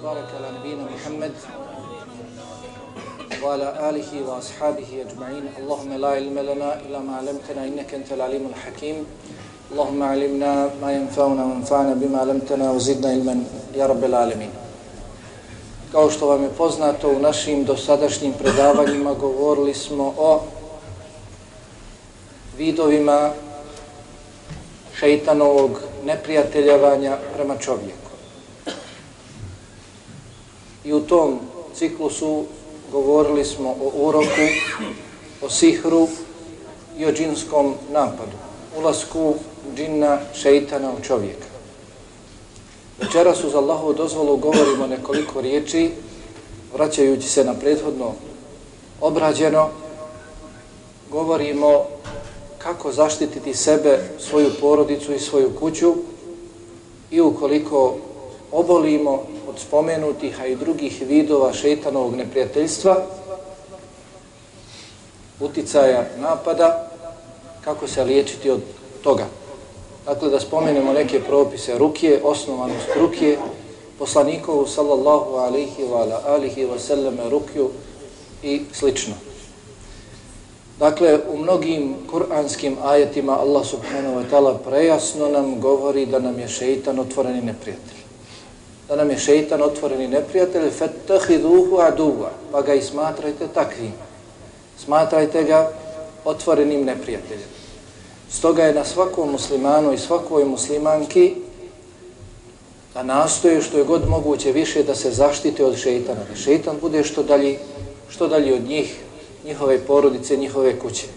وصلى الله وسلم وبارك على نبينا محمد وعلى آله وأصحابه أجمعين اللهم لا علم لنا إلا ما علمتنا إنك أنت العليم الحكيم اللهم علمنا ما ينفعنا وانفعنا بما علمتنا وزدنا علما يا رب العالمين Kao što vam je poznato, u našim dosadašnjim predavanjima govorili smo o vidovima šeitanovog neprijateljavanja prema čovjeku. I u tom ciklusu govorili smo o uroku, o sihru i o džinskom napadu, ulasku džinna šeitana u čovjeka. Večeras uz Allahovu dozvolu govorimo nekoliko riječi, vraćajući se na prethodno obrađeno, govorimo kako zaštititi sebe, svoju porodicu i svoju kuću i ukoliko obolimo od spomenutih, a i drugih vidova šeitanovog neprijateljstva, uticaja napada, kako se liječiti od toga. Dakle, da spomenemo neke propise rukije, osnovanost rukije, poslanikovu sallallahu alihi wa alihi wa sallame rukiju i slično. Dakle, u mnogim kuranskim ajetima Allah subhanahu wa ta'ala prejasno nam govori da nam je šeitan otvoreni neprijatelj. Da nam je šeitan otvoreni neprijatelj, fetahiduhu aduva, pa ga i smatrajte takvim. Smatrajte ga otvorenim neprijateljem. Stoga je na svakom muslimanu i svakoj muslimanki da nastoje što je god moguće više da se zaštite od šeitana. Da šeitan bude što dalje, što dalje od njih, njihove porodice, njihove kuće.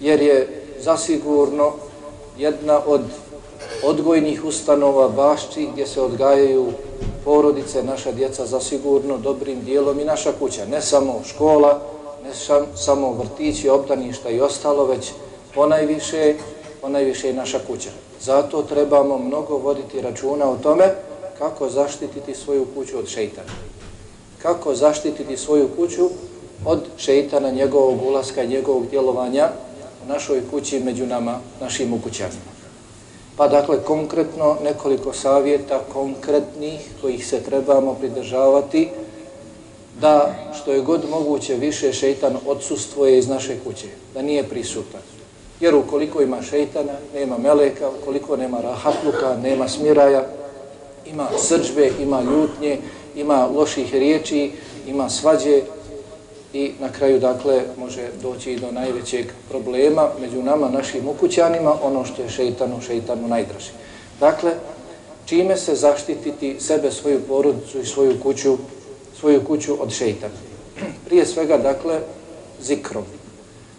Jer je zasigurno jedna od odgojnih ustanova bašti gdje se odgajaju porodice, naša djeca zasigurno dobrim dijelom i naša kuća. Ne samo škola, ne samo vrtići, obdaništa i ostalo, već ponajviše, ponajviše i naša kuća. Zato trebamo mnogo voditi računa o tome kako zaštititi svoju kuću od šeitana. Kako zaštititi svoju kuću od šeitana, njegovog ulaska i njegovog djelovanja u našoj kući među nama, našim ukućanima. Pa dakle, konkretno nekoliko savjeta konkretnih kojih se trebamo pridržavati da što je god moguće više šeitan odsustvuje iz naše kuće, da nije prisutan. Jer ukoliko ima šeitana, nema meleka, ukoliko nema rahatluka, nema smiraja, ima srđbe, ima ljutnje, ima loših riječi, ima svađe, i na kraju dakle može doći i do najvećeg problema među nama, našim ukućanima, ono što je šeitanu, šeitanu najdraži. Dakle, čime se zaštititi sebe, svoju porodicu i svoju kuću, svoju kuću od šeitana? Prije svega, dakle, zikrom.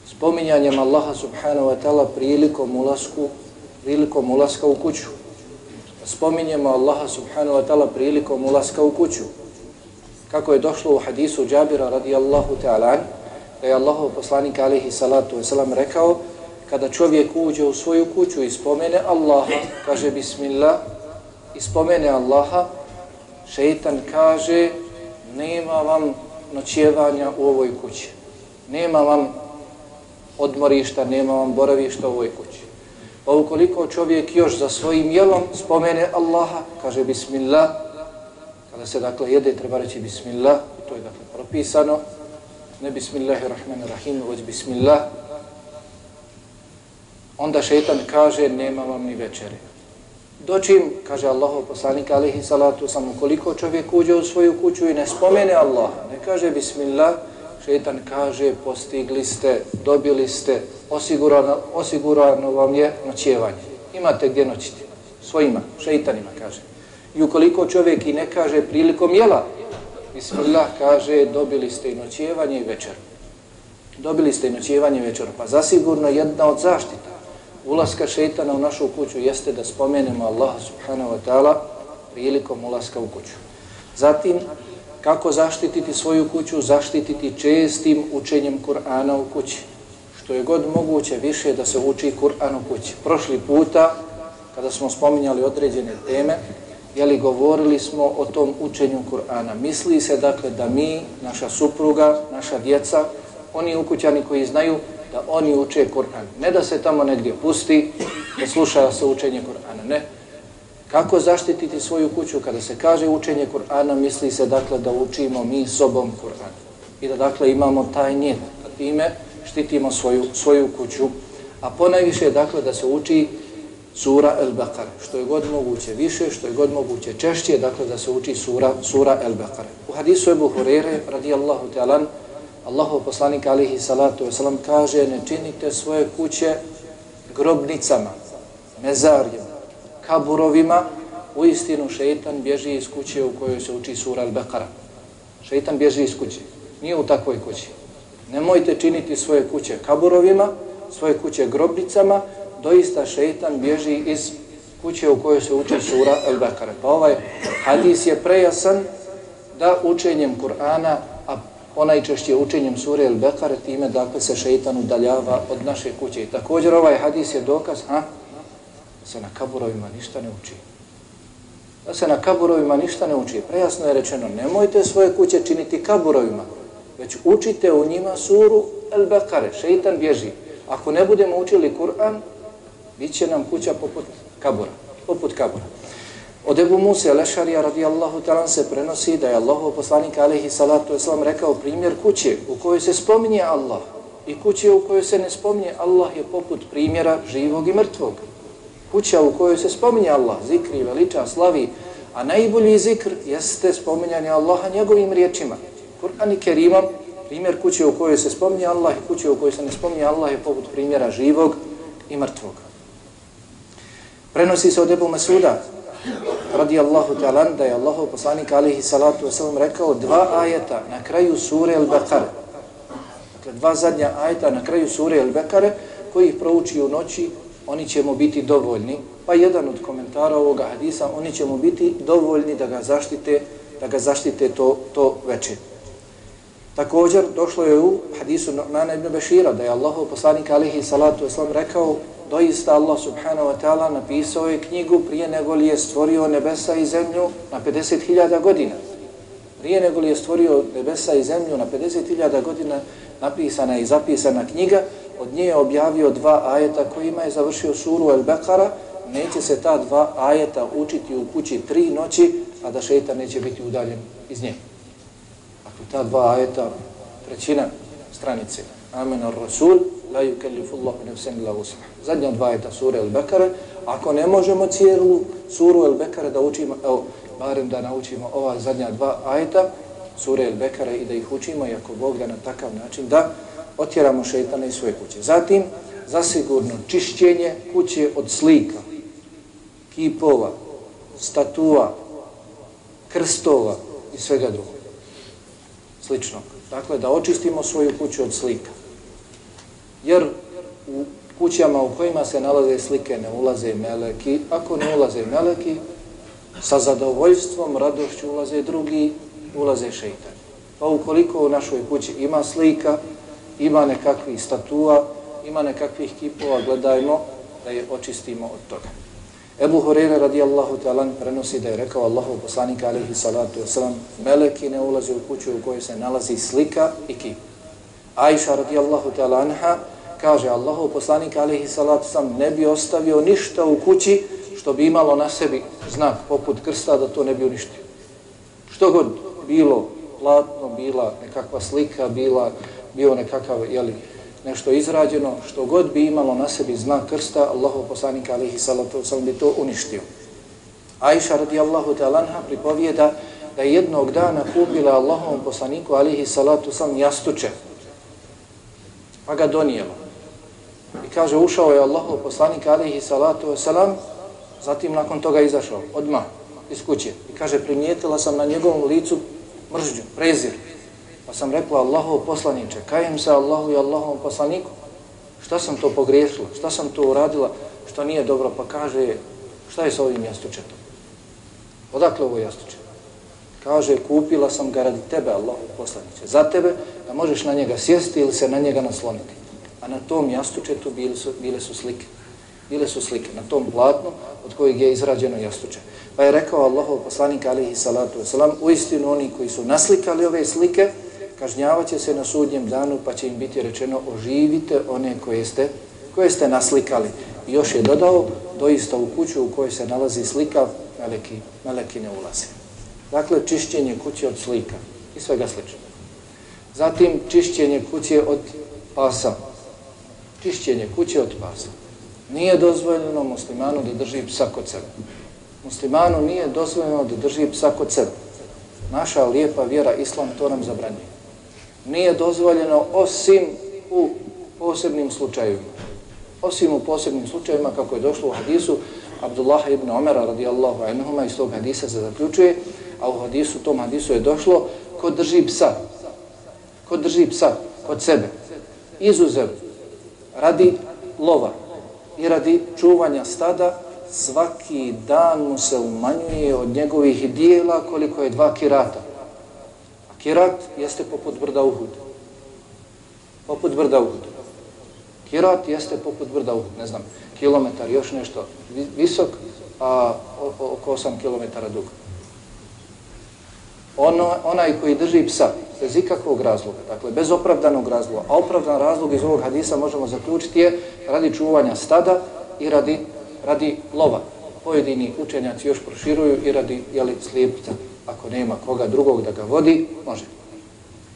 Spominjanjem Allaha subhanahu wa ta'ala prilikom ulasku, prilikom ulaska u kuću. Spominjemo Allaha subhanahu wa ta'ala prilikom ulaska u kuću kako je došlo u hadisu Džabira radijallahu ta'ala, da je Allahov poslanik alihi salatu wasalam rekao, kada čovjek uđe u svoju kuću i spomene Allaha, kaže bismillah, i spomene Allaha, šeitan kaže, nema vam noćevanja u ovoj kući. Nema vam odmorišta, nema vam boravišta u ovoj kući. Pa ukoliko čovjek još za svojim jelom spomene Allaha, kaže bismillah, Kad se dakle jede, treba reći bismillah, to je dakle propisano. Ne bismillahirrahmanirrahim, već bismillah. Onda šeitan kaže, nema vam ni večere. Dočim, kaže Allahov poslanik, alihi salatu, samo koliko čovjek uđe u svoju kuću i ne spomene Allah, ne kaže bismillah, šeitan kaže, postigli ste, dobili ste, osigurano, osigurano vam je noćevanje. Imate gdje noćiti? Svojima, šeitanima, kaže. I ukoliko čovjek i ne kaže prilikom jela, Bismillah kaže dobili ste i noćevanje i večer. Dobili ste i noćevanje i večer. Pa zasigurno jedna od zaštita ulaska šeitana u našu kuću jeste da spomenemo Allah subhanahu wa ta'ala prilikom ulaska u kuću. Zatim, kako zaštititi svoju kuću? Zaštititi čestim učenjem Kur'ana u kući. Što je god moguće više da se uči Kur'an u kući. Prošli puta, kada smo spominjali određene teme, jeli, govorili smo o tom učenju Kur'ana. Misli se dakle da mi, naša supruga, naša djeca, oni ukućani koji znaju da oni uče Kur'an. Ne da se tamo negdje pusti, da sluša se učenje Kur'ana, ne. Kako zaštititi svoju kuću? Kada se kaže učenje Kur'ana, misli se dakle da učimo mi sobom Kur'an. I da dakle imamo taj njet, da time štitimo svoju, svoju kuću. A ponajviše dakle da se uči sura El-Baqara, što je god moguće više, što je god moguće češće, dakle da se uči sura, sura El-Baqara. U hadisu Ebu Hurere, radijallahu ta'alan, Allahov poslanik alihi salatu wasalam kaže ne činite svoje kuće grobnicama, mezarjima, kaburovima, u istinu šeitan bježi iz kuće u kojoj se uči sura Al-Baqara. Šeitan bježi iz kuće, nije u takvoj kući. Nemojte činiti svoje kuće kaburovima, svoje kuće grobnicama, doista šeitan bježi iz kuće u kojoj se uči sura Al-Baqara. Pa ovaj hadis je prejasan da učenjem Kur'ana, a ponajčešće učenjem sure Al-Baqara, time dakle se šeitan udaljava od naše kuće. I također ovaj hadis je dokaz, ha, da se na kaburovima ništa ne uči. Da se na kaburovima ništa ne uči. Prejasno je rečeno, nemojte svoje kuće činiti kaburovima, već učite u njima suru El-Bekare, šeitan bježi. Ako ne budemo učili Kur'an, Biće nam kuća poput kabura. Poput kabura. Od Ebu Musa Lešarija radijallahu talan se prenosi da je Allahov poslanik alaihi salatu islam rekao primjer kuće u kojoj se spominje Allah i kuće u kojoj se ne spominje Allah je poput primjera živog i mrtvog kuća u kojoj se spominje Allah, zikri, veliča, slavi, a najbolji zikr jeste spominjanje Allaha njegovim riječima. Kur'an i Kerimom, primjer kuće u kojoj se spominje Allah i kuće u kojoj se ne spominje Allah je poput primjera živog i mrtvog. Prenosi se od Ebu Masuda, radi Allahu ta'ala, da je Allahu poslanik alihi salatu wasalam rekao dva ajeta na kraju sure Al-Baqare. Dakle, dva zadnja ajeta na kraju sure Al-Bekare koji ih prouči u noći oni će mu biti dovoljni, pa jedan od komentara ovoga hadisa, oni će mu biti dovoljni da ga zaštite, da ga zaštite to, to veče. Također, došlo je u hadisu Nana ibn Bešira, da je Allahu poslanik alihi salatu wasalam rekao, doista Allah subhanahu wa ta'ala napisao je knjigu prije nego li je stvorio nebesa i zemlju na 50.000 godina. Prije nego li je stvorio nebesa i zemlju na 50.000 godina napisana i zapisana knjiga, od nje je objavio dva ajeta kojima je završio suru El Bekara, neće se ta dva ajeta učiti u kući tri noći, a da šeitan neće biti udaljen iz nje. Dakle, ta dva ajeta, trećina stranice. Amen ar Rasul, la yukallifu Allahu nefsen illa usma. Zadnja dva ajeta sure El Bekare. Ako ne možemo cijelu suru El Bekare da učimo, evo, barem da naučimo ova zadnja dva ajeta, sure El Bekare i da ih učimo, i ako Bog da na takav način, da otjeramo šeitana iz svoje kuće. Zatim, zasigurno, čišćenje kuće od slika, kipova, statua, krstova i svega drugog. Slično. Dakle, da očistimo svoju kuću od slika. Jer u kućama u kojima se nalaze slike ne ulaze meleki. Ako ne ulaze meleki, sa zadovoljstvom, radošću ulaze drugi, ulaze šeitan. Pa ukoliko u našoj kući ima slika, ima nekakvih statua, ima nekakvih kipova, gledajmo da je očistimo od toga. Ebu Horeira radijallahu ta'ala prenosi da je rekao Allahu poslanika alaihi salatu wasalam meleki ne ulaze u kuću u kojoj se nalazi slika i kip. Aisha radijallahu ta'ala anha kaže Allahu poslanik alihi salatu sam ne bi ostavio ništa u kući što bi imalo na sebi znak poput krsta da to ne bi uništio. Što god bilo platno, bila nekakva slika, bila bio nekakav, jeli, nešto izrađeno, što god bi imalo na sebi znak krsta, Allahu poslanik alihi salatu sam bi to uništio. Aisha radijallahu ta'ala anha pripovijeda da jednog dana kupila Allahovom poslaniku alihi salatu sam jastuče, pa ga donijelo. I kaže, ušao je Allahov poslanik alihi salatu wasalam, zatim nakon toga izašao, odmah, iz kuće. I kaže, primijetila sam na njegovom licu mržđu, prezir. Pa sam rekla Allahov poslaniče, kajem se Allahu i Allahovom poslaniku. Šta sam to pogriješila? Šta sam to uradila što nije dobro? Pa kaže, šta je s ovim jastučetom? Odakle ovo jastuče? Kaže, kupila sam ga radi tebe, Allahu poslaniće, Za tebe, da možeš na njega sjesti ili se na njega nasloniti. A na tom jastučetu bile su, bile su slike. Bile su slike na tom platnu od kojeg je izrađeno jastuče. Pa je rekao Allahov poslanik, alihi salatu wasalam, u istinu oni koji su naslikali ove slike, kažnjavaće se na sudnjem danu pa će im biti rečeno oživite one koje ste, koje ste naslikali. I još je dodao, doista u kuću u kojoj se nalazi slika, meleki, meleki ne ulaze. Dakle, čišćenje kuće od slika i svega sličnog. Zatim, čišćenje kuće od pasa. Čišćenje kuće od pasa. Nije dozvoljeno muslimanu da drži psa kod sebe. Muslimanu nije dozvoljeno da drži psa kod sebe. Naša lijepa vjera, islam, to nam zabranjuje. Nije dozvoljeno osim u posebnim slučajevima. Osim u posebnim slučajevima, kako je došlo u hadisu Abdullah ibn Omera radijallahu anhuma, iz tog hadisa se zaključuje, a u hadisu, tom hadisu je došlo, ko drži psa, ko drži psa kod sebe, izuzev radi lova i radi čuvanja stada, svaki dan mu se umanjuje od njegovih dijela koliko je dva kirata. A kirat jeste poput brda Uhud. Poput brda Uhud. Kirat jeste poput brda Uhud, ne znam, kilometar, još nešto visok, a oko 8 kilometara dug. Ono, onaj koji drži psa, bez ikakvog razloga, dakle bez opravdanog razloga, a opravdan razlog iz ovog hadisa možemo zaključiti je radi čuvanja stada i radi, radi lova. Pojedini učenjaci još proširuju i radi jeli, slijepca. Ako nema koga drugog da ga vodi, može.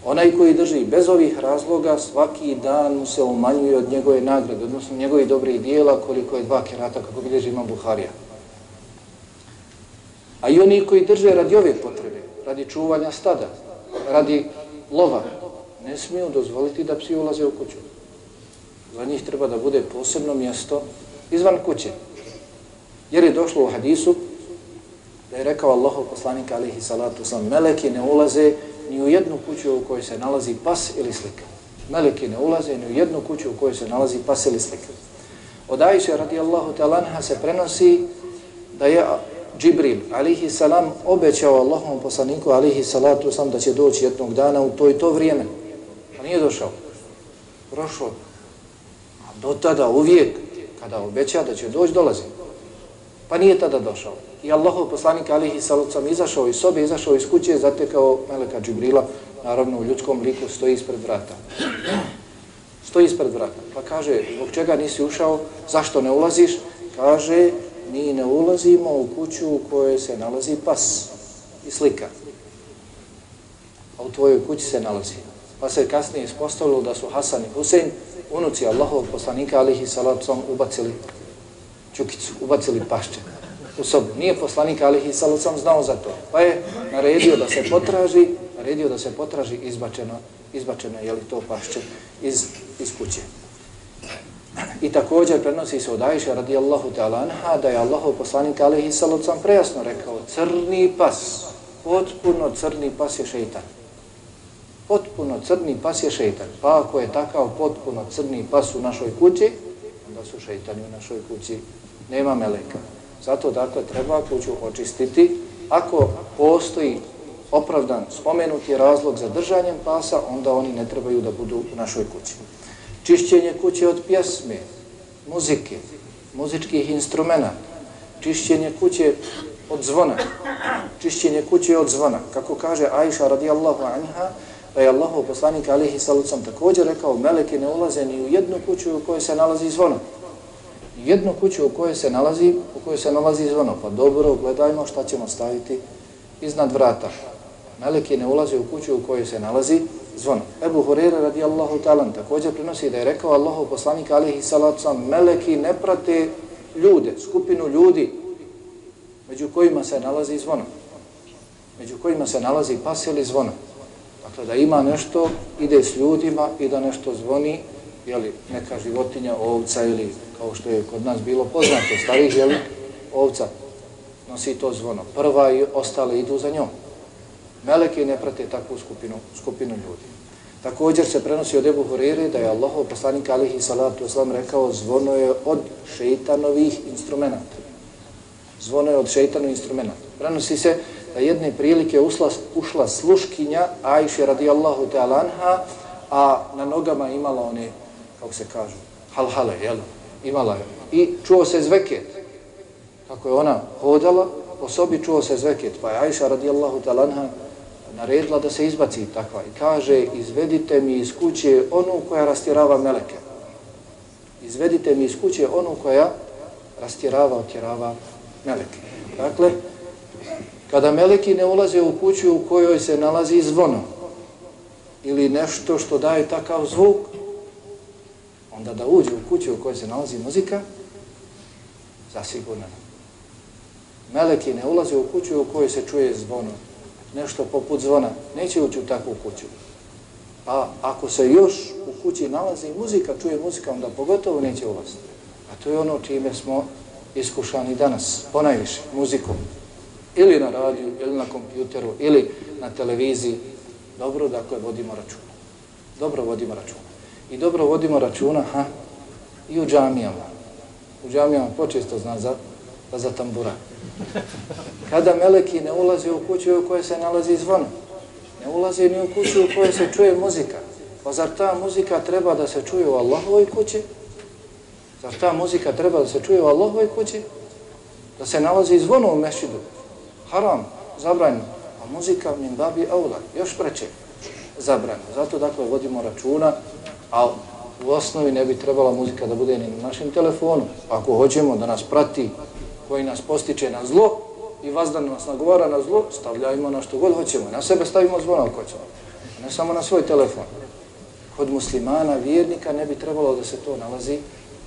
Onaj koji drži bez ovih razloga, svaki dan mu se umanjuje od njegove nagrade, odnosno njegovih dobrih dijela koliko je dva kerata, kako bilježi ima Buharija. A i oni koji drže radi ove potrebe, radi čuvanja stada, radi lova, ne smiju dozvoliti da psi ulaze u kuću. Za njih treba da bude posebno mjesto izvan kuće. Jer je došlo u hadisu da je rekao Allahov poslanik alihi salatu sam, meleki ne ulaze ni u jednu kuću u kojoj se nalazi pas ili slika. Meleki ne ulaze ni u jednu kuću u kojoj se nalazi pas ili slika. Od Aisha radijallahu talanha se prenosi da je Džibril, alihi salam, obećao Allahom poslaniku, alihi salatu sam, da će doći jednog dana u to i to vrijeme. A nije došao. Prošlo. A do tada uvijek, kada obeća da će doći, dolazi. Pa nije tada došao. I Allahov poslanik, alihi salatu sam, izašao iz sobe, izašao iz kuće, zatekao Meleka Džibrila, naravno u ljudskom liku, stoji ispred vrata. Stoji ispred vrata. Pa kaže, zbog čega nisi ušao, zašto ne ulaziš? Kaže, mi ne ulazimo u kuću u kojoj se nalazi pas i slika. A u tvojoj kući se nalazi. Pa se kasnije ispostavilo da su Hasan i Husein, unuci Allahovog poslanika, alihi salacom, ubacili čukicu, ubacili pašće u sobu. Nije poslanik, alihi salacom, znao za to. Pa je naredio da se potraži, naredio da se potraži izbačeno, izbačeno je li to pašće iz, iz kuće. I također prenosi se od Ajše radijallahu ta'ala anha da je Allahov poslanik alaihi sallam prejasno rekao crni pas, potpuno crni pas je šeitan. Potpuno crni pas je šeitan. Pa ako je takav potpuno crni pas u našoj kući, onda su šeitani u našoj kući. Nema meleka. Zato dakle treba kuću očistiti. Ako postoji opravdan spomenuti razlog za držanjem pasa, onda oni ne trebaju da budu u našoj kući čišćenje kuće od pjesme, muzike, muzičkih instrumenta, čišćenje kuće od zvona, čišćenje kuće od zvona. Kako kaže Aisha radijallahu anha, da je Allahu poslanik alihi salucom također rekao, meleke ne ulaze ni u jednu kuću u kojoj se nalazi zvono. Jednu kuću u kojoj se nalazi, u kojoj se nalazi zvono. Pa dobro, gledajmo šta ćemo staviti iznad vrata. Meleke ne ulaze u kuću u kojoj se nalazi zvono. Ebu Hurere radijallahu talan također prenosi da je rekao Allahu poslanik alihi salatu sam, meleki ne prate ljude, skupinu ljudi među kojima se nalazi zvono. Među kojima se nalazi pas ili zvono. Dakle, da ima nešto, ide s ljudima i da nešto zvoni, jeli, neka životinja, ovca ili kao što je kod nas bilo poznato, starih, jeli, ovca nosi to zvono. Prva i ostale idu za njom. Meleke ne prate takvu skupinu, skupinu ljudi. Također se prenosi od Ebu Hurere da je Allah, poslanik alihi salatu oslam, rekao zvono je od šeitanovih instrumenta. Zvono je od šeitanovih instrumenta. Prenosi se da jedne prilike usla, ušla sluškinja Ajše radijallahu ta'ala anha, a na nogama imala one, kako se kažu, halhale, jel? Imala je. I čuo se zveket. Kako je ona hodala, po sobi čuo se zveket. Pa je Ajša radijallahu ta'ala anha naredila da se izbaci takva i kaže izvedite mi iz kuće onu koja rastjerava meleke. izvedite mi iz kuće onu koja rastjerava, otjerava meleke. Dakle, kada meleki ne ulaze u kuću u kojoj se nalazi zvono ili nešto što daje takav zvuk, onda da uđe u kuću u kojoj se nalazi muzika, zasigurno. Meleki ne ulaze u kuću u kojoj se čuje zvono, nešto poput zvona, neće ući u takvu kuću. A ako se još u kući nalazi muzika, čuje muzika, onda pogotovo neće ulaziti. A to je ono čime smo iskušani danas, ponajviše, muzikom. Ili na radiju, ili na kompjuteru, ili na televiziji. Dobro, dakle, vodimo računa. Dobro vodimo računa. I dobro vodimo računa, ha, i u džamijama. U džamijama počesto zna za, Pa za tambura. Kada meleki ne ulaze u kuću u kojoj se nalazi zvon, ne ulaze ni u kuću u kojoj se čuje muzika, pa zar ta muzika treba da se čuje u Allahovoj kući? Zar ta muzika treba da se čuje u Allahovoj kući? Da se nalazi zvon u mešidu? Haram, zabranjeno. A muzika min babi aula, još preče, zabranjeno. Zato dakle vodimo računa, a u osnovi ne bi trebala muzika da bude ni na našem telefonu. Ako hoćemo da nas prati, koji nas postiče na zlo i vazdan nas nagovara na zlo, stavljajmo na što god hoćemo. Na sebe stavimo zvona ako hoćemo. Ne samo na svoj telefon. Kod muslimana, vjernika, ne bi trebalo da se to nalazi,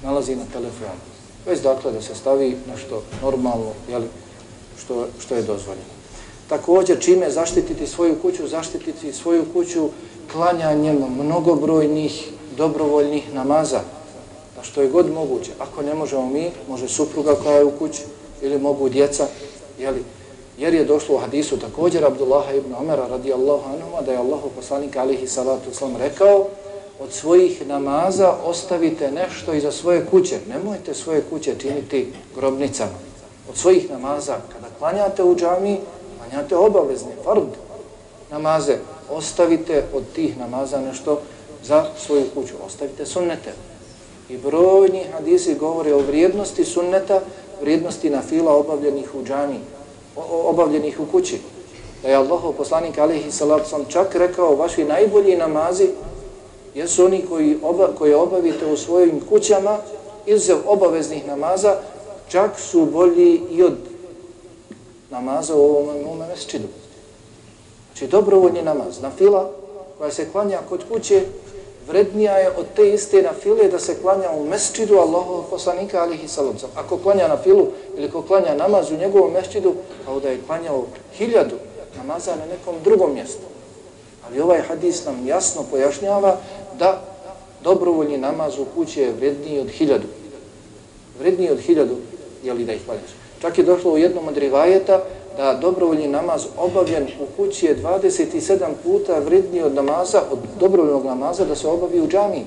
nalazi na telefonu. Već dakle da se stavi na što normalno, jeli, što, što je dozvoljeno. Također, čime zaštititi svoju kuću? Zaštititi svoju kuću klanjanjem mnogobrojnih dobrovoljnih namaza, što je god moguće. Ako ne možemo mi, može supruga koja je u kući ili mogu djeca, jeli? jer je došlo u hadisu također Abdullaha ibn Omera radijallahu anhu da je Allahu poslanik alihi salatu slam rekao od svojih namaza ostavite nešto iza svoje kuće. Nemojte svoje kuće činiti grobnicama. Od svojih namaza, kada klanjate u džami, klanjate obavezne, fard namaze, ostavite od tih namaza nešto za svoju kuću. Ostavite sunnete. I brojni hadisi govore o vrijednosti sunneta, vrijednosti na fila obavljenih u džami, obavljenih u kući. Da je Allah, poslanik alihi salatu sam čak rekao, vaši najbolji namazi jesu oni koji, oba, koje obavite u svojim kućama, izuzev obaveznih namaza, čak su bolji i od namaza u ovom, ovom mesčidu. Znači dobrovoljni namaz, na fila koja se klanja kod kuće, vrednija je od te iste na file da se klanja u mesčidu Allahov poslanika alihi sallam. Ako klanja na filu ili ko klanja namaz u njegovom mesčidu, kao da je klanjao hiljadu namaza na nekom drugom mjestu. Ali ovaj hadis nam jasno pojašnjava da dobrovoljni namaz u kući je vredniji od hiljadu. Vredniji od hiljadu, je li da ih klanjaš. Čak je došlo u jednom od rivajeta da dobrovoljni namaz obavljen u kući je 27 puta vredniji od namaza, od dobrovoljnog namaza da se obavi u džami.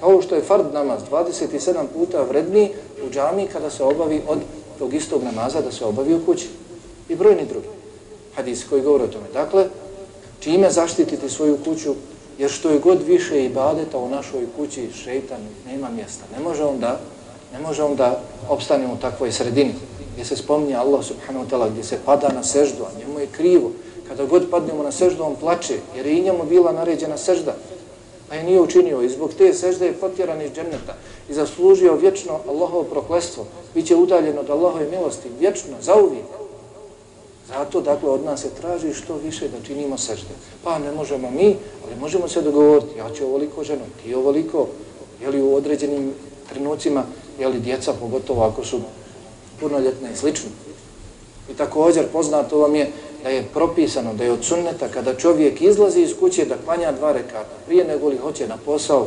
Kao što je fard namaz 27 puta vredniji u džami kada se obavi od tog istog namaza da se obavi u kući. I brojni drugi hadisi koji govore o tome. Dakle, čime zaštititi svoju kuću, jer što je god više ibadeta u našoj kući, šeitan nema mjesta. Ne može on da, ne može on da opstane u takvoj sredini gdje se spominje Allah subhanahu wa ta'ala, gdje se pada na seždu, a njemu je krivo. Kada god padnemo na seždu, on plače, jer je i njemu bila naređena sežda, pa je nije učinio. I zbog te sežde je potjeran iz dženneta i zaslužio vječno Allahovo proklestvo. Biće udaljen od Allahove milosti, vječno, zauvijek. Zato, dakle, od nas se traži što više da činimo sežde. Pa ne možemo mi, ali možemo se dogovoriti. Ja ću ovoliko ženom, ti ovoliko, jeli u određenim trenucima, jeli djeca, pogotovo ako su punoljetne i slično. I također poznato vam je da je propisano da je od sunneta kada čovjek izlazi iz kuće da klanja dva rekata prije nego li hoće na posao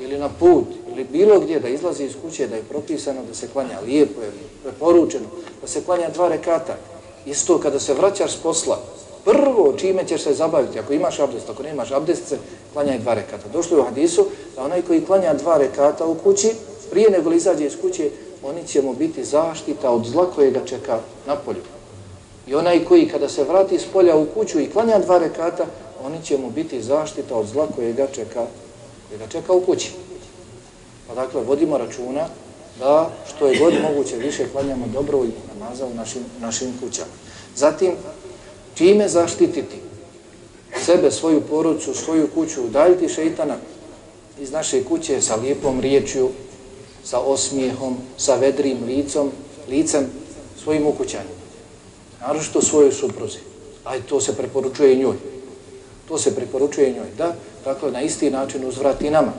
ili na put ili bilo gdje da izlazi iz kuće da je propisano da se klanja lijepo je preporučeno da se klanja dva rekata isto kada se vraćaš s posla prvo čime ćeš se zabaviti ako imaš abdest, ako nemaš abdest se klanjaj dva rekata došlo je u hadisu da onaj koji klanja dva rekata u kući prije nego li izađe iz kuće oni će mu biti zaštita od zla koje ga čeka na polju. I onaj koji kada se vrati s polja u kuću i klanja dva rekata, oni će mu biti zaštita od zla koje ga čeka, koje ga čeka u kući. Pa dakle, vodimo računa da što je god moguće više klanjamo dobro i namaza u našim, našim kućama. Zatim, čime zaštititi sebe, svoju porodcu, svoju kuću, udaljiti šeitana iz naše kuće sa lijepom riječju, sa osmijehom, sa vedrim licom, licem svojim ukućanima. Naročito svojoj supruzi. Aj, to se preporučuje i njoj. To se preporučuje i njoj. Da, dakle, na isti način uzvrati nama.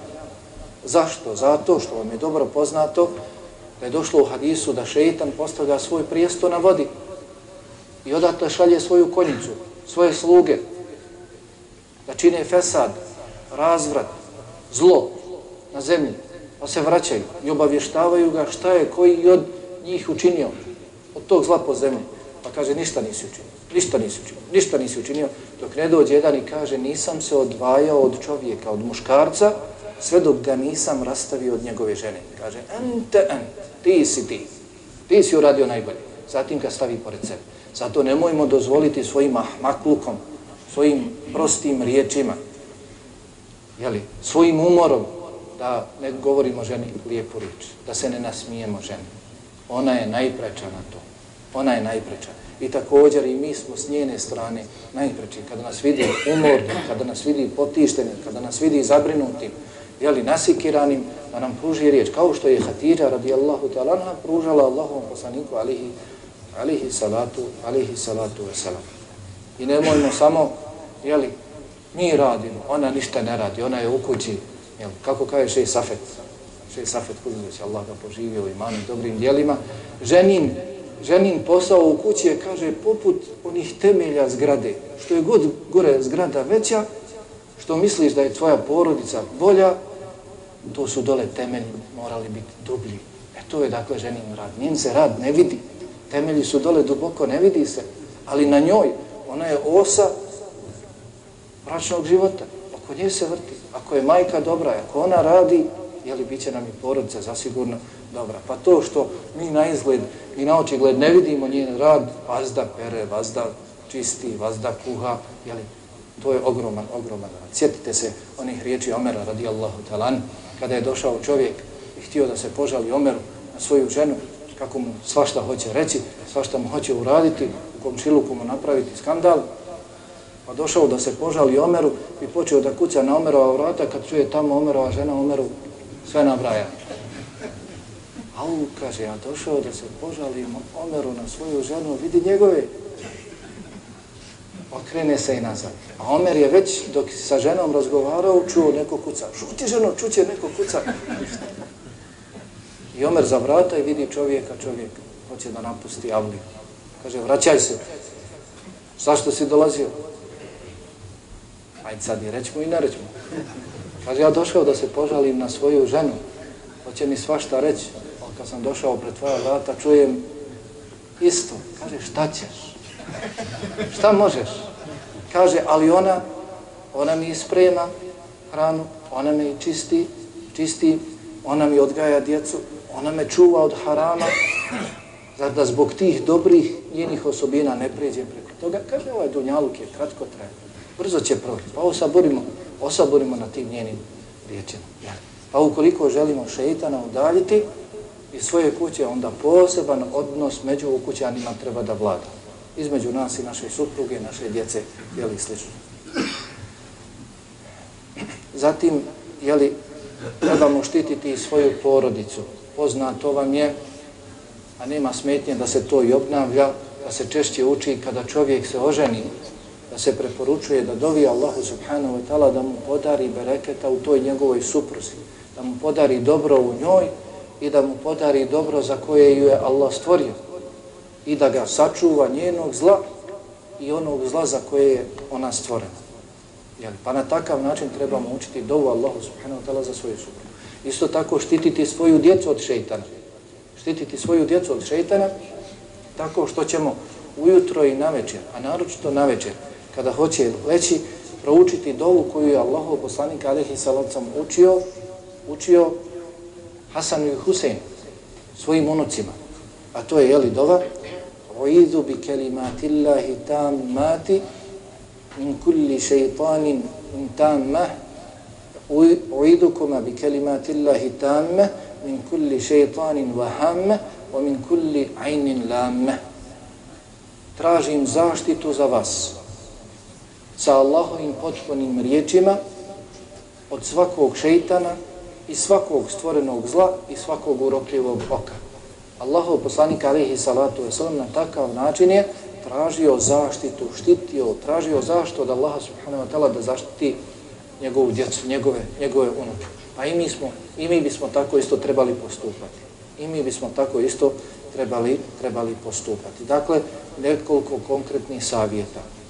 Zašto? Zato što vam je dobro poznato da je došlo u hadisu da šeitan postavlja svoj prijesto na vodi i odatle šalje svoju konjicu, svoje sluge, da čine fesad, razvrat, zlo na zemlji, pa se vraćaju i obavještavaju ga šta je koji od njih učinio od tog zla po zemlji. Pa kaže, ništa nisi učinio, ništa nisi učinio, ništa nisi učinio, dok ne dođe jedan i kaže, nisam se odvajao od čovjeka, od muškarca, sve dok ga nisam rastavio od njegove žene. Kaže, ente, ente, ti si ti, ti si uradio najbolje. Zatim ga stavi pored sebe. Zato nemojmo dozvoliti svojim ahmaklukom, svojim prostim riječima, jeli, svojim umorom, da ne govorimo ženi lijepu rič, da se ne nasmijemo ženi. Ona je najpreča na to. Ona je najpreča. I također i mi smo s njene strane najpreči. Kada nas vidi umorni, kada nas vidi potišteni, kada nas vidi zabrinutim, jeli, nasikiranim, da nam pruži riječ. Kao što je Hatidža radijallahu ta'ala pružala Allahom poslaniku alihi, alihi salatu, alihi salatu veselam. I nemojmo samo, jeli, mi radimo, ona ništa ne radi, ona je u kući, jel, kako kaže šej Safet, šej Safet Kuzulić, Allah ga poživio imanim dobrim dijelima, ženin, ženin posao u kući je, kaže, poput onih temelja zgrade, što je god gore zgrada veća, što misliš da je tvoja porodica bolja, to su dole temelji morali biti dublji. E to je dakle ženin rad. Njen se rad ne vidi. Temelji su dole duboko, ne vidi se. Ali na njoj, ona je osa bračnog života. Oko nje se vrti. Ako je majka dobra, ako ona radi, je li bit će nam i porodica zasigurno dobra. Pa to što mi na izgled i na oči gled ne vidimo njen rad, vazda pere, vazda čisti, vazda kuha, je li, to je ogroman, ogroman rad. Sjetite se onih riječi Omera radijallahu talan, kada je došao čovjek i htio da se požali Omeru na svoju ženu, kako mu svašta hoće reći, svašta mu hoće uraditi, u komšiluku mu napraviti skandal, pa došao da se požali Omeru i počeo da kuca na Omerova vrata, kad čuje tamo Omerova žena Omeru, sve nabraja. Au, kaže, ja došao da se požalim Omeru na svoju ženu, vidi njegove. Pa Okrene se i nazad. A Omer je već, dok sa ženom razgovarao, čuo neko kuca. Šuti ženo, čuće neko kuca. I Omer za vrata i vidi čovjeka, čovjek hoće da napusti Avliju. Kaže, vraćaj se. Zašto si dolazio? Ajde sad i rećemo i ne rećemo. Kaže, ja došao da se požalim na svoju ženu. Hoće mi svašta reći. Ali kad sam došao pred tvoja vrata, čujem isto. Kaže, šta ćeš? Šta možeš? Kaže, ali ona, ona mi isprema hranu, ona mi čisti, čisti, ona mi odgaja djecu, ona me čuva od harama, zar da zbog tih dobrih njenih osobina ne pređem preko toga, kaže ovaj dunjaluk je kratko traje, brzo će proći, pa osaborimo, osaborimo na tim njenim riječima. Pa ukoliko želimo šeitana udaljiti iz svoje kuće, onda poseban odnos među ukućanima treba da vlada. Između nas i naše supruge, naše djece, jeli slično. Zatim, jeli, trebamo štititi svoju porodicu, poznato vam je, a nema smetnje da se to i obnavlja, da se češće uči kada čovjek se oženi, da se preporučuje da dovi Allahu subhanahu wa ta'ala da mu podari bereketa u toj njegovoj supruzi, da mu podari dobro u njoj i da mu podari dobro za koje ju je Allah stvorio i da ga sačuva njenog zla i onog zla za koje je ona stvorena. Jel? Pa na takav način trebamo učiti dovu Allahu subhanahu wa ta'ala za svoju suprugu. Isto tako štititi svoju djecu od šeitana. Štititi svoju djecu od šeitana tako što ćemo ujutro i na večer, a naročito na večer, kada hoće leći, proučiti dovu koju je Allahov poslanik Alihi Salacom učio, učio Hasanu i Husein svojim unucima. A to je, jeli, dova Uidu bi kelimatillahi tam mati min kulli šeitanin tamma uidukuma bi kelimatillahi tamme min kulli šeitanin vahamme wa min kulli ajnin lamme. Tražim zaštitu za vas sa Allahovim potpunim riječima od svakog šeitana i svakog stvorenog zla i svakog urokljivog oka. Allahov poslanik alihi salatu wasalam na takav način je tražio zaštitu, štitio, tražio zaštitu od Allaha subhanahu wa ta'ala da zaštiti njegovu djecu, njegove, njegove unuke. Pa i mi, smo, i mi bismo tako isto trebali postupati. I mi bismo tako isto trebali, trebali postupati. Dakle, nekoliko konkretnih savjeta.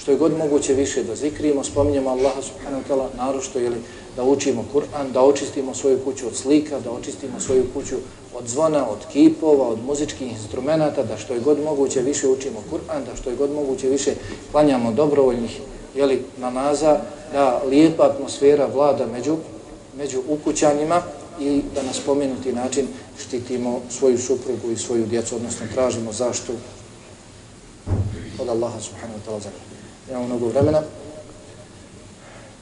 Što je god moguće više da zikrimo, spominjemo Allaha subhanahu wa ta'ala, narošto je li da učimo Kur'an, da očistimo svoju kuću od slika, da očistimo svoju kuću od zvona, od kipova, od muzičkih instrumenta, da što je god moguće više učimo Kur'an, da što je god moguće više klanjamo dobrovoljnih jeli, namaza, da lijepa atmosfera vlada među, među ukućanima i da na spomenuti način štitimo svoju suprugu i svoju djecu, odnosno tražimo zaštu od Allaha subhanahu wa ta'ala nemamo mnogo vremena.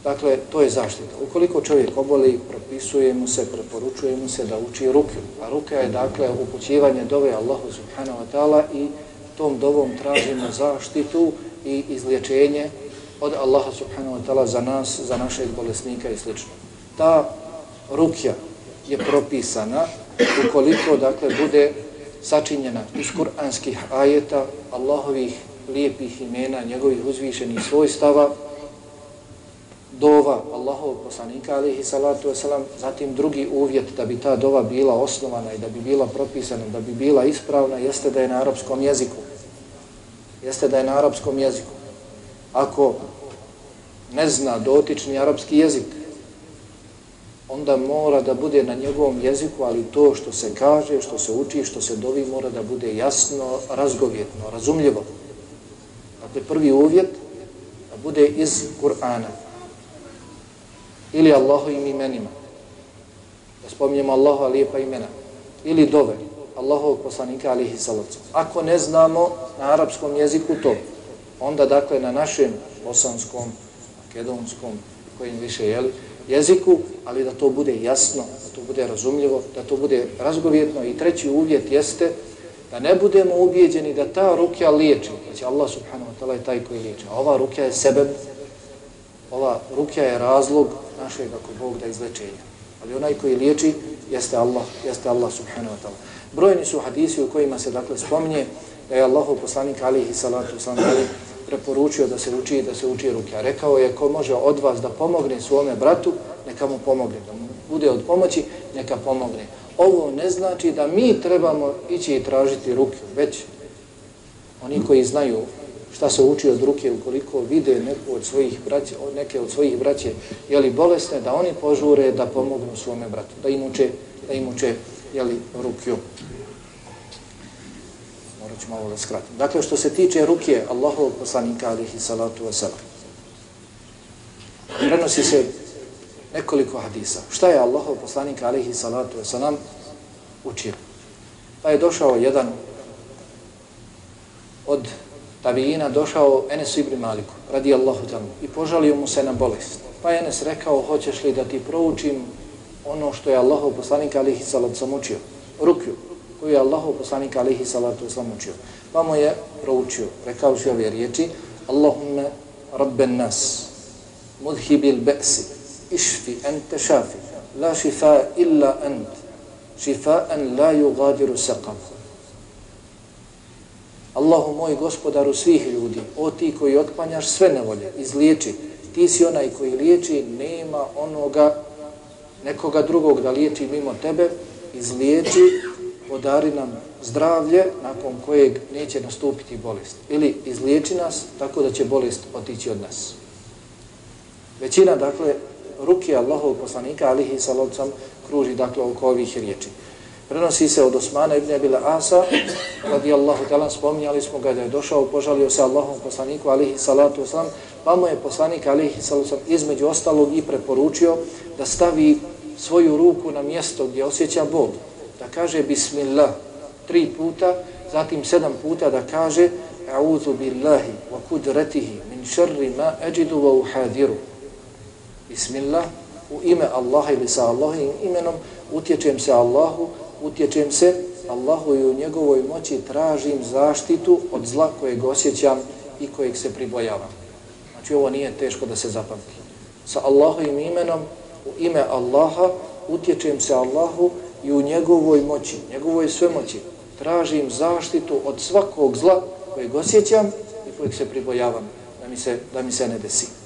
Dakle, to je zaštita. Ukoliko čovjek oboli, propisuje mu se, preporučuje mu se da uči ruke. A rukja je, dakle, upućivanje dove Allahu subhanahu wa ta'ala i tom dovom tražimo zaštitu i izlječenje od Allaha subhanahu wa ta'ala za nas, za našeg bolesnika i sl. Ta rukja je propisana ukoliko, dakle, bude sačinjena iz kuranskih ajeta, Allahovih lijepih imena, njegovih uzvišenih svojstava, dova Allahov poslanika alihi salatu wasalam, zatim drugi uvjet da bi ta dova bila osnovana i da bi bila propisana, da bi bila ispravna, jeste da je na arapskom jeziku. Jeste da je na arapskom jeziku. Ako ne zna dotični arapski jezik, onda mora da bude na njegovom jeziku, ali to što se kaže, što se uči, što se dovi, mora da bude jasno, razgovjetno, razumljivo. Dakle, prvi uvjet da bude iz Kur'ana ili Allahovim imenima. Da spominjemo Allahova lijepa imena. Ili dove Allahovog poslanika alihi salatu. Ako ne znamo na arapskom jeziku to, onda dakle na našem bosanskom, makedonskom, kojim više jeli, jeziku, ali da to bude jasno, da to bude razumljivo, da to bude razgovjetno. I treći uvjet jeste da ne budemo ubijeđeni da ta rukja liječi. Znači Allah subhanahu wa ta'ala je taj koji liječi. A ova rukja je sebe, ova rukja je razlog našeg ako Bog da izlečenja. Ali onaj koji liječi jeste Allah, jeste Allah subhanahu wa ta'ala. Brojni su hadisi u kojima se dakle spominje da je Allahov poslanik alihi salatu sallam preporučio da se uči da se uči ruke. Rekao je ko može od vas da pomogne svome bratu, neka mu pomogne. Da mu bude od pomoći, neka pomogne. Ovo ne znači da mi trebamo ići i tražiti ruke, već oni koji znaju šta se uči od ruke ukoliko vide neku od svojih braće, neke od svojih braće jeli bolesne, da oni požure da pomognu svome bratu, da im uče, da im uče jeli, rukju. Morat ću malo da skratim. Dakle, što se tiče ruke Allahovog poslanika, alihi salatu wasalam, prenosi se nekoliko hadisa. Šta je Allahov poslanik, alihi salatu wasalam, učio? Pa je došao jedan od tabiina došao Enes ibn Maliku, radi Allahu tamo, i požalio mu se na bolest. Pa je Enes rekao, hoćeš li da ti proučim ono što je Allahov poslanik alihi salatu wasalam učio, rukju, koju je Allahov poslanik alihi salatu wasalam učio. Pa mu je proučio, rekao si ove riječi, Allahumme rabben nas, mudhibil be'si, išfi ente šafi, la šifa illa ent, šifaan la yugadiru saqam. Allahu moj gospodaru svih ljudi, o ti koji otklanjaš sve nevolje, izliječi. Ti si onaj koji liječi, nema onoga, nekoga drugog da liječi mimo tebe, izliječi, podari nam zdravlje nakon kojeg neće nastupiti bolest. Ili izliječi nas tako da će bolest otići od nas. Većina, dakle, ruke Allahov poslanika, alihi salocom kruži, dakle, oko ovih riječi. Prenosi se od Osmana ibn Abila Asa, radijallahu ta'ala, spominjali smo ga da je došao, požalio se Allahom poslaniku, alihi salatu wasalam, pa mu je poslanik, alihi salatu wasalam, između ostalog i preporučio da stavi svoju ruku na mjesto gdje osjeća bol, da kaže Bismillah tri puta, zatim sedam puta da kaže A'udhu billahi wa kudratihi min šarri ma ajidu wa uhadiru. Bismillah, u ime Allaha ili sa Allahim imenom, utječem se Allahu utječem se Allahu i u njegovoj moći tražim zaštitu od zla kojeg osjećam i kojeg se pribojavam. Znači ovo nije teško da se zapamti. Sa Allahovim imenom, u ime Allaha, utječem se Allahu i u njegovoj moći, njegovoj svemoći, tražim zaštitu od svakog zla kojeg osjećam i kojeg se pribojavam da mi se, da mi se ne desi.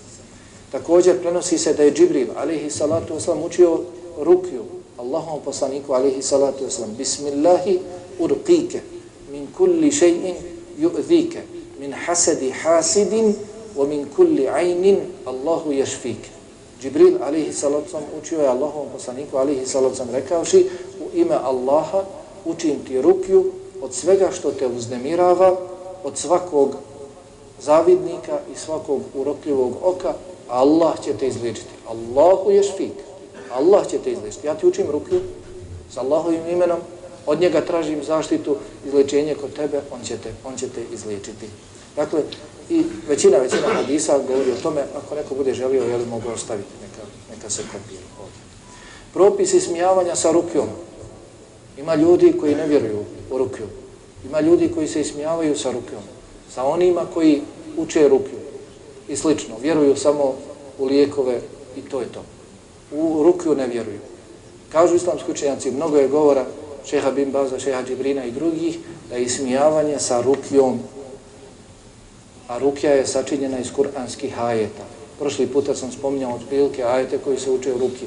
Također prenosi se da je Džibril, alaihi salatu wasalam, učio rukju Allahom poslaniku, alaihi salatu wasalam, Bismillahi urqike min kulli še'in ju'zike min hasedi hasidin wa min kulli ajnin Allahu ješfike. Džibril, alaihi salatu wasalam, učio je Allahom poslaniku, alaihi salatu wasalam, rekavši u ime Allaha učim ti rukju od svega što te uznemirava, od svakog zavidnika i svakog urokljivog oka, Allah će te izliječiti. Allahu je šfik. Allah će te izliječiti. Ja ti učim ruku s Allahovim imenom, od njega tražim zaštitu, izlječenje kod tebe, on će te, on će te izliječiti. Dakle, i većina, većina hadisa govori o tome, ako neko bude želio, je li mogu ostaviti, neka, neka se kopije ovdje. Propis ismijavanja sa rukijom. Ima ljudi koji ne vjeruju u rukiju. Ima ljudi koji se ismijavaju sa rukijom. Sa onima koji uče rukiju i slično. Vjeruju samo u lijekove i to je to. U rukju ne vjeruju. Kažu islamski učenjaci, mnogo je govora šeha Bin Baza, šeha Džibrina i drugih, da je ismijavanje sa rukjom, a rukja je sačinjena iz kuranskih ajeta. Prošli puta sam spominjao od ajete koji se uče u ruki.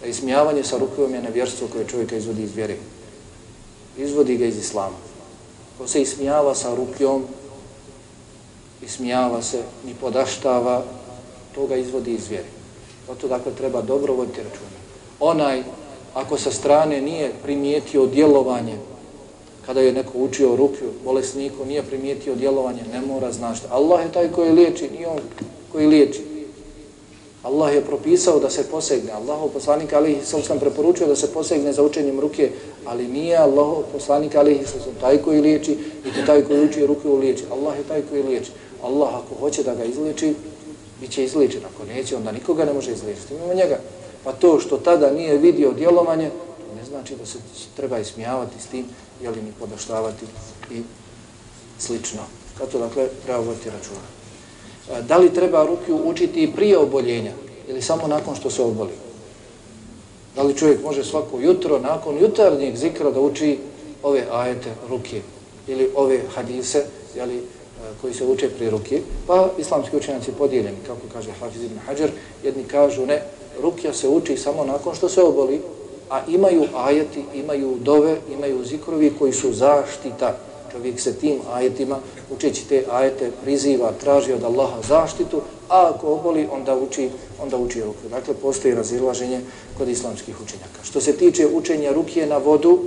Da ismijavanje sa rukjom je nevjerstvo koje čovjeka izvodi iz vjere. Izvodi ga iz islama. Ko se ismijava sa rukjom, ismijava se, ni podaštava, toga izvodi iz vjere. Zato dakle treba dobro voditi računa. Onaj, ako sa strane nije primijetio djelovanje, kada je neko učio rukju, bolesniku, nije primijetio djelovanje, ne mora znaš. Allah je taj koji liječi, nije on koji liječi. Allah je propisao da se posegne. Allahov poslanik Ali sam preporučio da se posegne za učenjem ruke, ali nije Allahov poslanik Ali sam taj koji liječi i taj koji uči ruke u liječi. Allah je taj koji liječi. Allah ako hoće da ga izliči, bit će izličen. Ako neće, onda nikoga ne može izličiti. Imamo njega. Pa to što tada nije vidio djelovanje, to ne znači da se treba ismijavati s tim, jel ni podaštavati i slično. Zato dakle treba voditi računa. Da li treba rukju učiti prije oboljenja ili samo nakon što se oboli? Da li čovjek može svako jutro, nakon jutarnjeg zikra da uči ove ajete ruke ili ove hadise, jeli, koji se uče pri ruki, pa islamski učenjaci podijeljeni, kako kaže Hafiz ibn Hajar, jedni kažu ne, rukja se uči samo nakon što se oboli, a imaju ajeti, imaju dove, imaju zikrovi koji su zaštita. Čovjek se tim ajetima, učeći te ajete, priziva, traži od Allaha zaštitu, a ako oboli, onda uči, onda uči rukiju. Dakle, postoji razilaženje kod islamskih učenjaka. Što se tiče učenja rukije na vodu,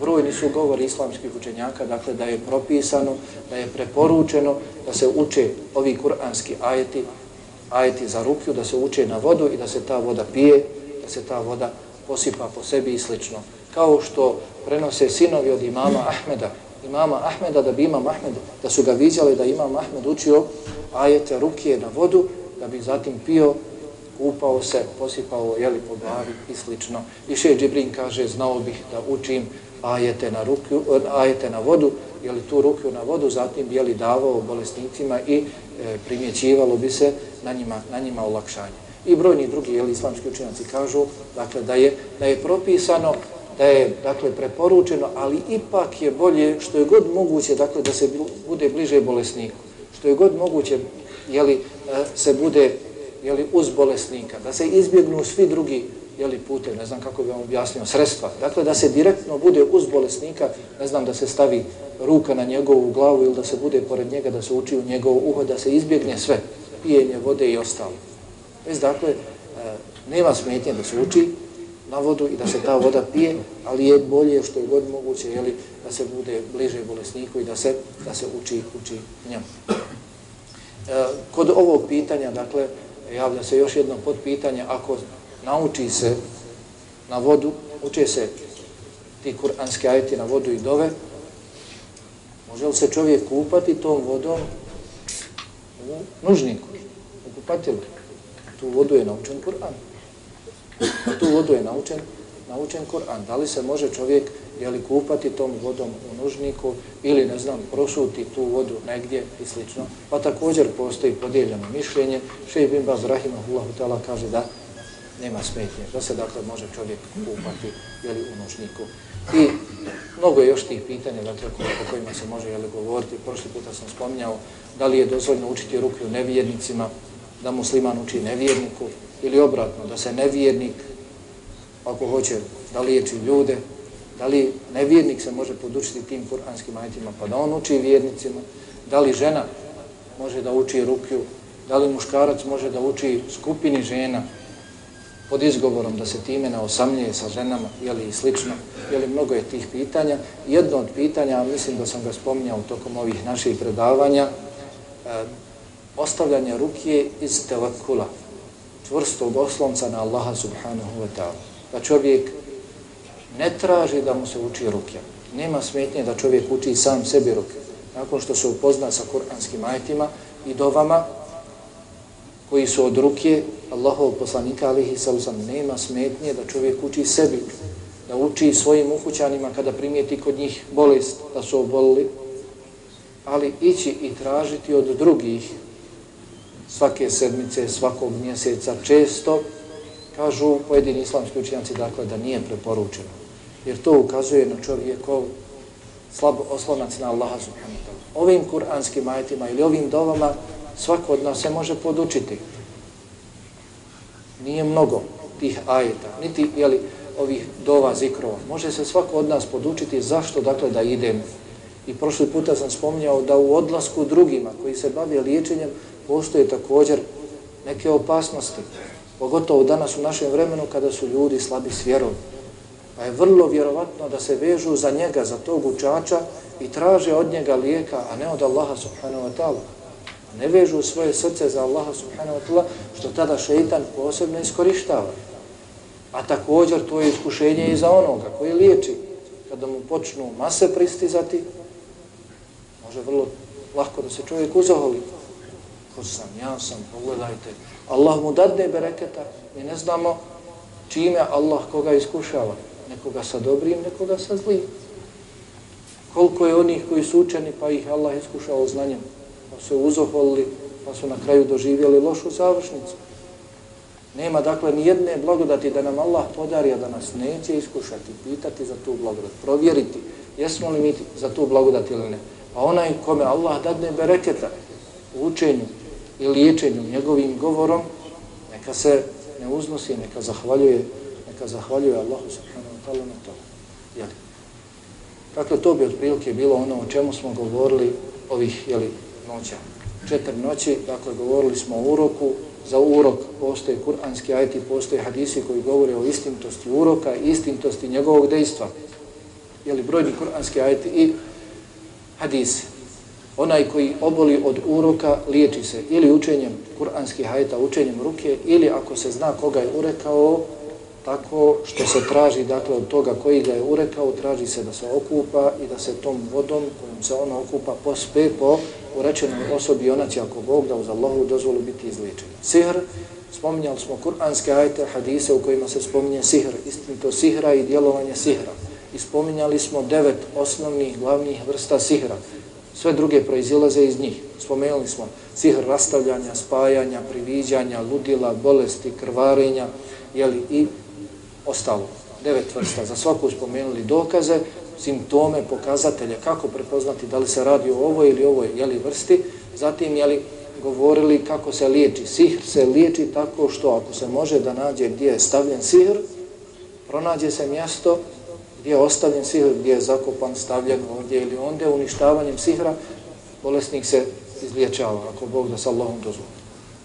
brojni su govori islamskih učenjaka, dakle da je propisano, da je preporučeno da se uče ovi kuranski ajeti, ajeti za rukju, da se uče na vodu i da se ta voda pije, da se ta voda posipa po sebi i slično. Kao što prenose sinovi od imama Ahmeda, imama Ahmeda, da bi imam Ahmed, da su ga vidjeli da imam Ahmed učio ajete rukije na vodu, da bi zatim pio, kupao se, posipao jeli po glavi i slično. I še Džibrin kaže, znao bih da učim ajete na, ruku, ajete na vodu, je li tu ruku na vodu, zatim bi je li davao bolesnicima i e, primjećivalo bi se na njima, na njima olakšanje. I brojni drugi jeli, islamski učenjaci kažu dakle, da, je, da je propisano, da je dakle, preporučeno, ali ipak je bolje što je god moguće dakle, da se bude bliže bolesniku. Što je god moguće je li e, se bude je li uz bolesnika, da se izbjegnu svi drugi jeli, putem, ne znam kako bi vam objasnio, sredstva. Dakle, da se direktno bude uz bolesnika, ne znam, da se stavi ruka na njegovu glavu ili da se bude pored njega, da se uči u njegov uho, da se izbjegne sve, pijenje vode i ostalo. Bez, dakle, e, nema smetnje da se uči na vodu i da se ta voda pije, ali je bolje što je god moguće, jeli, da se bude bliže bolesniku i da se, da se uči, uči njemu. E, kod ovog pitanja, dakle, javlja se još jedno podpitanje, ako nauči se na vodu, uče se ti kuranski ajeti na vodu i dove, može li se čovjek kupati tom vodom u nužniku, u kupatilu? Tu vodu je naučen Kur'an. Tu vodu je naučen, naučen Kur'an. Da li se može čovjek jeli, kupati tom vodom u nužniku ili, ne znam, prosuti tu vodu negdje i slično? Pa također postoji podijeljeno mišljenje. Šeji bin Baz Rahimahullahu kaže da nema smetnje, da se dakle može čovjek kupati jeli, u noćniku. I mnogo je još tih pitanja dakle, o kojima se može jeli, govoriti. Prošli puta sam spominjao da li je dozvoljno učiti ruku nevjernicima, da musliman uči nevjerniku ili obratno, da se nevjernik, ako hoće da liječi ljude, da li nevjernik se može podučiti tim kuranskim ajitima pa da on uči vjernicima, da li žena može da uči rukju, da li muškarac može da uči skupini žena pod izgovorom da se time ne osamljeje sa ženama ili i slično, ili mnogo je tih pitanja. Jedno od pitanja, mislim da sam ga spominjao tokom ovih naših predavanja, e, ostavljanje ruke iz tevakula, čvrstog oslonca na Allaha subhanahu wa ta'ala. Da čovjek ne traži da mu se uči ruke. Nema smetnje da čovjek uči sam sebi ruke. Nakon što se upozna sa kuranskim ajetima i dovama koji su od ruke Allahov poslanika alihi sallam, nema smetnje da čovjek uči sebi, da uči svojim ukućanima kada primijeti kod njih bolest da su obolili, ali ići i tražiti od drugih svake sedmice, svakog mjeseca, često, kažu pojedini islamski učenjaci, dakle, da nije preporučeno. Jer to ukazuje na čovjekov slab oslonac na Allaha subhanahu wa ta'ala. Ovim kuranskim ajetima ili ovim dovama svako od nas se može podučiti. Nije mnogo tih ajeta, niti jeli, ovih dova zikrova. Može se svako od nas podučiti zašto dakle da idem. I prošli puta sam spominjao da u odlasku drugima koji se bave liječenjem postoje također neke opasnosti. Pogotovo danas u našem vremenu kada su ljudi slabi s vjerom. Pa je vrlo vjerovatno da se vežu za njega, za tog učača i traže od njega lijeka, a ne od Allaha subhanahu wa ta'ala. Ne vežu svoje srce za Allaha subhanahu wa ta'ala, što tada šeitan posebno iskorištava. A također to je iskušenje i za onoga koji liječi. Kada mu počnu mase pristizati, može vrlo lahko da se čovjek uzoholi. Ko sam, ja sam, pogledajte. Allah mu dadne bereketa, mi ne znamo čime Allah koga iskušava. Nekoga sa dobrim, nekoga sa zlim. Koliko je onih koji su učeni pa ih Allah iskušao znanjem, se uzoholili, pa su na kraju doživjeli lošu završnicu. Nema dakle ni jedne blagodati da nam Allah podari, a da nas neće iskušati, pitati za tu blagodat, provjeriti jesmo li mi za tu blagodat ili ne. A onaj kome Allah dadne bereketa u učenju i liječenju njegovim govorom, neka se ne uznosi, neka zahvaljuje, neka zahvaljuje Allahu subhanahu wa ta'ala na to. Jeli? Dakle, to bi otprilike bilo ono o čemu smo govorili ovih jeli, noća. Četiri noći, dakle, govorili smo o uroku. Za urok postoje kuranski ajti, postoje hadisi koji govore o istintosti uroka i istintosti njegovog dejstva. Jeli, brojni kuranski ajti i hadisi. Onaj koji oboli od uroka liječi se ili učenjem kuranskih hajta, učenjem ruke, ili ako se zna koga je urekao, tako što se traži dakle od toga koji ga je urekao, traži se da se okupa i da se tom vodom kojom se ona okupa pospe po urečenoj osobi ona će ako Bog da uz Allahu dozvolu biti izliječen. Sihr, spominjali smo kuranske ajte, hadise u kojima se spominje sihr, istinito sihra i djelovanje sihra. I spominjali smo devet osnovnih glavnih vrsta sihra. Sve druge proizilaze iz njih. Spomenuli smo sihr rastavljanja, spajanja, priviđanja, ludila, bolesti, krvarenja, jeli, i ostalo. Devet vrsta. Za svaku spomenuli dokaze, simptome, pokazatelje, kako prepoznati da li se radi o ovoj ili ovoj jeli, vrsti. Zatim, jeli, govorili kako se liječi. Sihr se liječi tako što ako se može da nađe gdje je stavljen sihr, pronađe se mjesto gdje je ostavljen sihr, gdje je zakopan, stavljen ovdje ili onde, uništavanjem sihra, bolesnik se izliječava, ako Bog da sa Allahom dozvoli.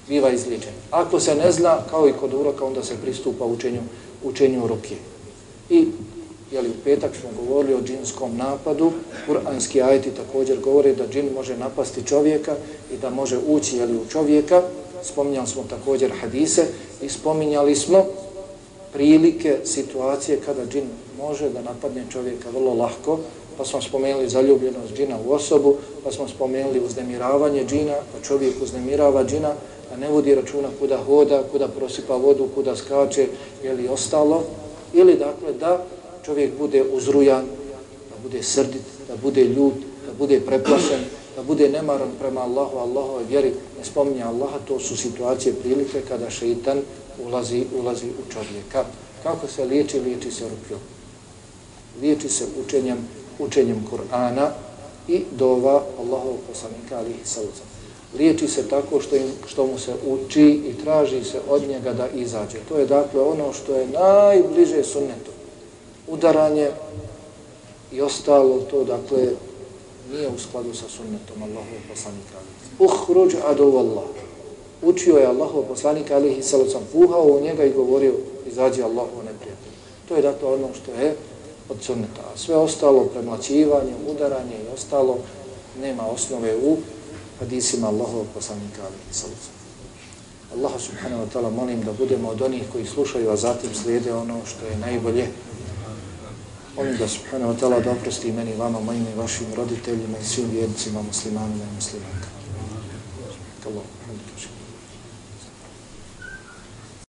Biva izliječen. Ako se ne zna, kao i kod uroka, onda se pristupa učenju, učenju ruke. I jeli, u petak smo govorili o džinskom napadu. Kur'anski ajeti također govore da džin može napasti čovjeka i da može ući jeli, u čovjeka. Spominjali smo također hadise i spominjali smo prilike, situacije kada džin može da napadne čovjeka vrlo lahko, pa smo spomenuli zaljubljenost džina u osobu, pa smo spomenuli uznemiravanje džina, pa čovjek uznemirava džina, a ne vodi računa kuda hoda, kuda prosipa vodu, kuda skače, ili ostalo, ili dakle da čovjek bude uzrujan, da bude srdit, da bude ljud, da bude preplašen, da bude nemaran prema Allahu, Allahove vjeri, ne spominje Allaha, to su situacije prilike kada šeitan ulazi, ulazi u čovjeka. Kako se liječi? Liječi se rupljom. Liječi se učenjem, učenjem Kur'ana i dova Allahovog poslanika alihi sallam. Liječi se tako što, im, što mu se uči i traži se od njega da izađe. To je dakle ono što je najbliže sunnetu. Udaranje i ostalo to dakle nije u skladu sa sunnetom Allahovog poslanika. Uhruđ adu Allah. Učio je Allahov poslanika, alihi sam puhao u njega i govorio izađi Allahov neprijatelj. To je dakle ono što je od sunneta. A sve ostalo, premlaćivanje, udaranje i ostalo, nema osnove u hadisima Allahov poslanika alihi sallam. Allah subhanahu wa ta'ala molim da budemo od onih koji slušaju, a zatim slijede ono što je najbolje Molim da subhanahu wa ta'ala da oprosti meni, vama, mojim i vašim roditeljima i svim vjernicima, muslimanima i muslimankama. Allah,